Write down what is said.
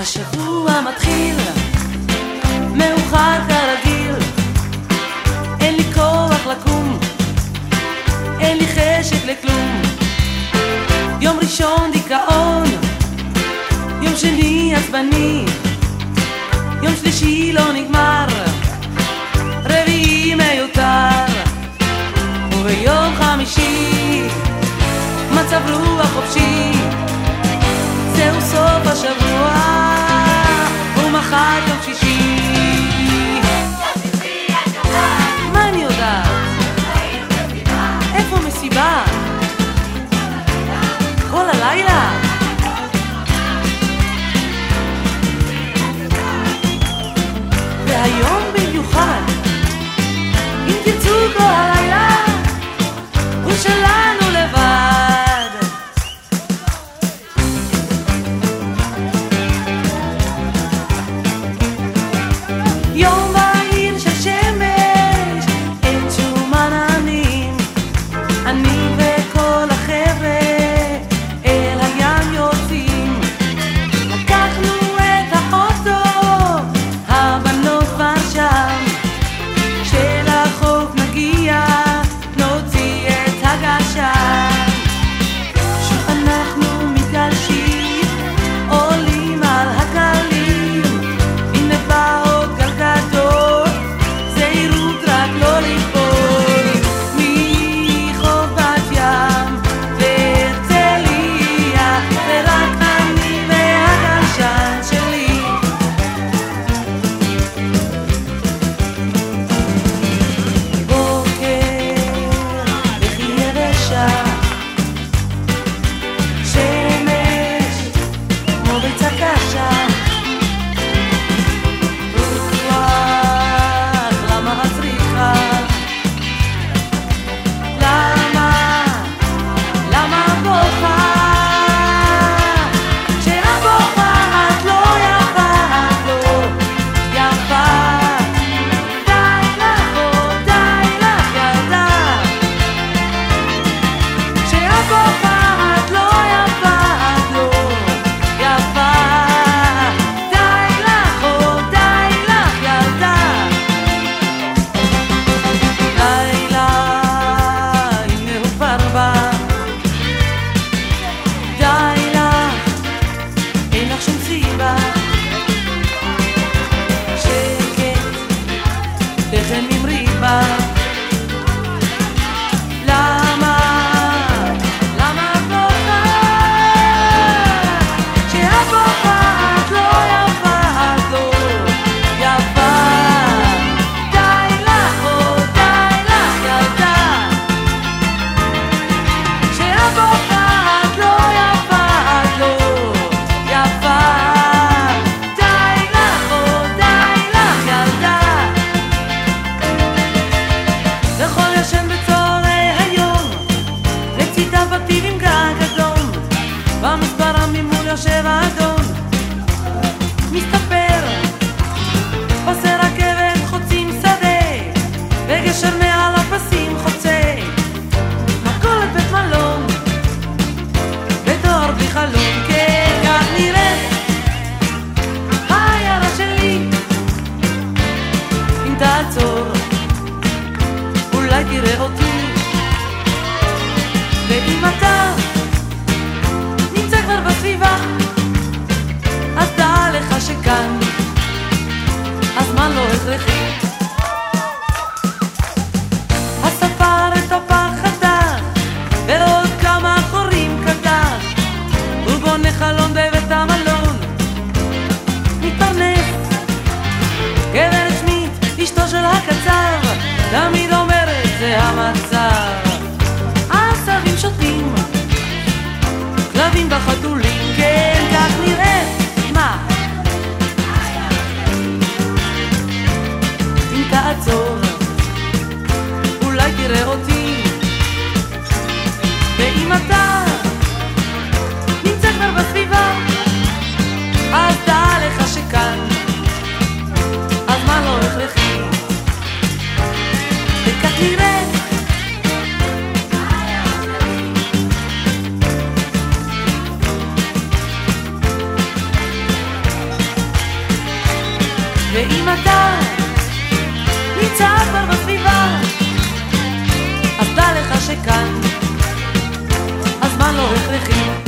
השבוע מתחיל, מאוחר כרגיל, אין לי כוח לקום, אין לי חשק לכלום. יום ראשון דיכאון, יום שני עצבני, יום שלישי לא נגמר. Gemim Riba אולי תראה אותי. ואם אתה נמצא כבר בסביבה, אז דע לך שכאן הזמן לא הכרחי. מוזר. עשבים שוטים, כלבים וחתולים. נמצא כבר בסביבה. אז דע לך שכאן. הזמן לא הכרחי.